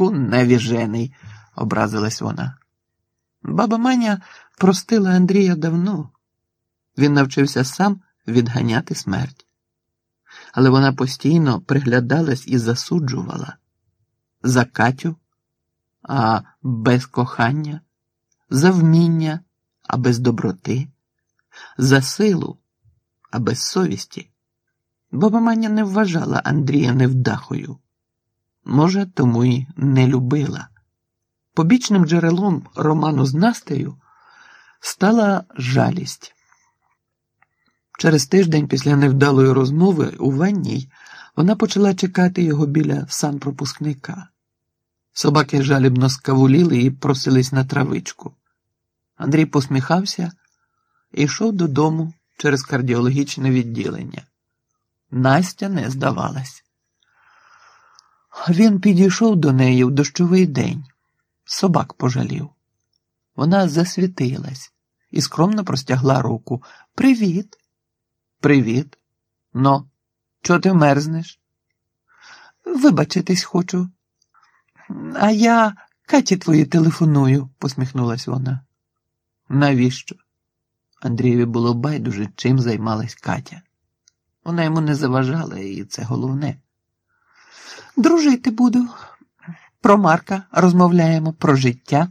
Тху, невіжений, образилась вона. Баба Маня простила Андрія давно. Він навчився сам відганяти смерть. Але вона постійно приглядалась і засуджувала за Катю, а без кохання, за вміння, а без доброти, за силу, а без совісті. Баба Маня не вважала Андрія невдахою. Може, тому й не любила. Побічним джерелом роману з Настею стала жалість. Через тиждень після невдалої розмови у ванній вона почала чекати його біля санпропускника. Собаки жалібно скавуліли і просились на травичку. Андрій посміхався і йшов додому через кардіологічне відділення. Настя не здавалась. Він підійшов до неї в дощовий день, собак пожалів. Вона засвітилась і скромно простягла руку. Привіт. Привіт. Но, чого ти мерзнеш? Вибачитись хочу. А я Каті твої телефоную, посміхнулась вона. Навіщо? Андрієві було байдуже, чим займалась Катя. Вона йому не заважала, і це головне. Дружити буду. Про Марка розмовляємо про життя.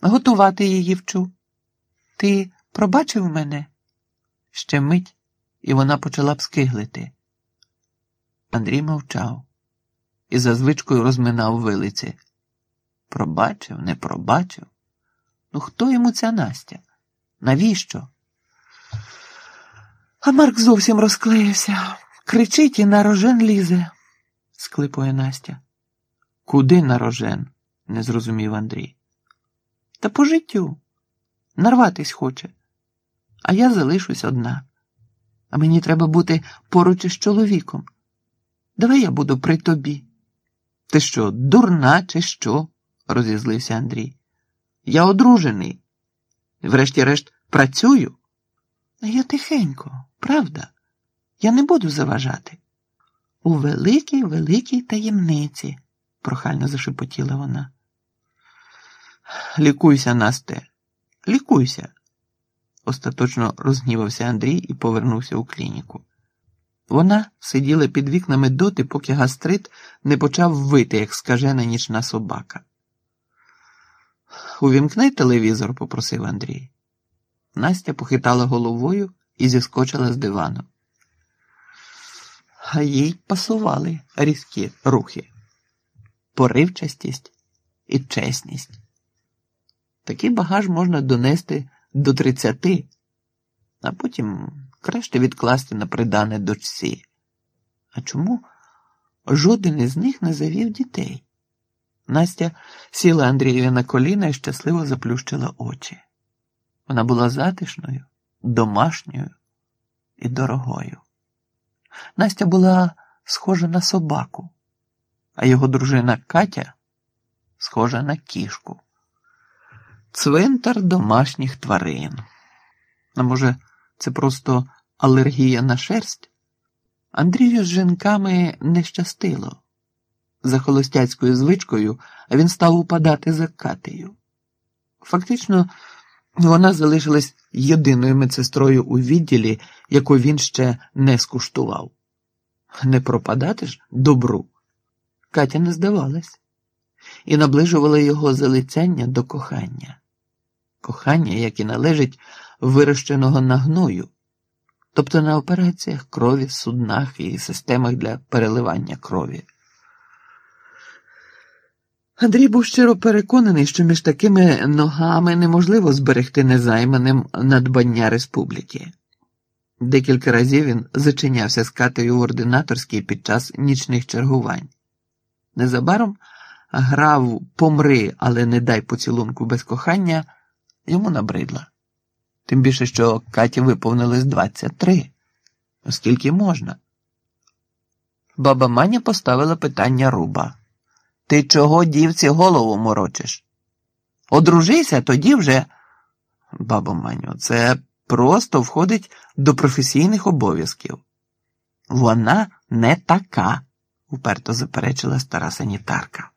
Готувати її вчу. Ти пробачив мене? Ще мить, і вона почала б скиглити. Андрій мовчав і за звичкою розминав вилиці. Пробачив, не пробачив. Ну хто йому ця Настя? Навіщо? А Марк зовсім розклеївся. Кричить і на рожен лізе, склипує Настя. Куди на рожен? не зрозумів Андрій. Та по життю. Нарватись хоче. А я залишусь одна. А мені треба бути поруч із чоловіком. Давай я буду при тобі. Ти що, дурна, чи що? розізлився Андрій. Я одружений. Врешті-решт, працюю. А я тихенько, правда? Я не буду заважати. У великій, великій таємниці, прохально зашепотіла вона. Лікуйся, Насте, лікуйся. Остаточно розгнівався Андрій і повернувся у клініку. Вона сиділа під вікнами доти, поки гастрит не почав вити, як скажена нічна собака. Увімкни телевізор, попросив Андрій. Настя похитала головою і зіскочила з дивану. А їй пасували різкі рухи, поривчастість і чесність. Такий багаж можна донести до тридцяти, а потім краще відкласти на придане дочці. А чому жоден із них не завів дітей? Настя сіла Андрієві на коліна і щасливо заплющила очі. Вона була затишною, домашньою і дорогою. Настя була схожа на собаку, а його дружина Катя схожа на кішку. Цвинтар домашніх тварин. А може, це просто алергія на шерсть? Андрію з жінками не щастило. За холостяцькою звичкою він став упадати за Катею. Фактично, вона залишилась єдиною медсестрою у відділі, яку він ще не скуштував. Не пропадати ж добру. Катя не здавалась і наближувала його залицяння до кохання, кохання, яке належить вирощеного на гною, тобто на операціях крові, суднах і системах для переливання крові. Андрій був щиро переконаний, що між такими ногами неможливо зберегти незайманим надбання республіки. Декілька разів він зачинявся з катею в ординаторській під час нічних чергувань. Незабаром грав помри, але не дай поцілунку без кохання, йому набридла. Тим більше, що Каті виповнилось 23. Оскільки можна. Баба Маня поставила питання руба. Ти чого дівці голову морочиш? Одружися тоді вже. Бабо Маню, це просто входить до професійних обов'язків. Вона не така, уперто заперечила стара санітарка.